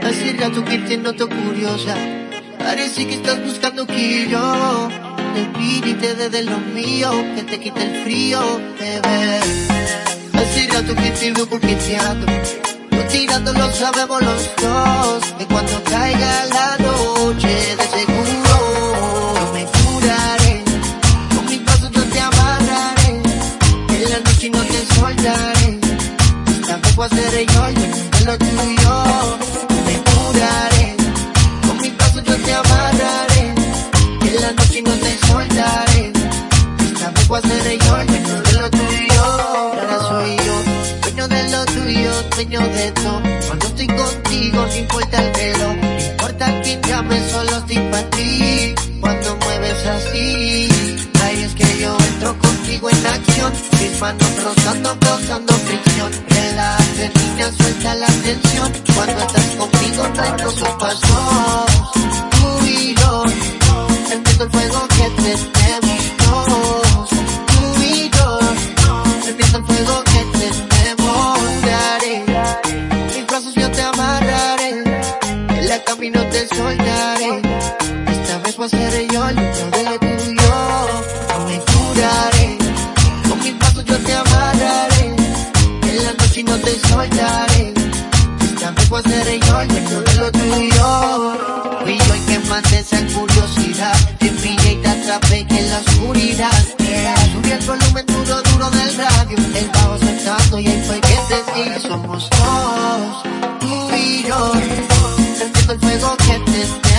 Hace rato que te noto curiosa. Parece que estás buscando que yo te y te dé de lo mío, que te quite el frío, bebé. Hace rato que te veo coqueteando. No tirando lo sabemos los dos. Que cuando caiga la noche, de seguro me curaré. Con mis pasos yo te amarraré. En la noche no te soltaré. Tampoco haceré yo el lo tuyo. Me curaré. Con mis pasos yo te amarraré. En la noche no te soltaré. Tampoco haceré yo el de tuyo. Ahora soy yo, dueño de lo tuyo, dueño de todo. Cuando estoy contigo, no importa el velo. No importa quién llame, solo estoy para ti. Cuando mueves así. Ay, es que yo entro contigo en acción. Mis manos rozando, causando fricción. Relájate, niña, suelta la tensión. Cuando estás conmigo, no sus pasos. Yo, empiezo el fuego que tenemos dos. Yo, empieza el fuego que tenemos. Daré, mis brazos yo te amarraré. En la camino te soltaré. si no te soltaré. Tampoco seré yo el dueño de lo tuyo. Fui yo el que maté esa curiosidad. Te pillé y te atrapé en la oscuridad. Subí el volumen duro, duro del radio. El bajo saltando y ahí fue que te Somos dos, tú y yo. Sentiendo el fuego que te esté.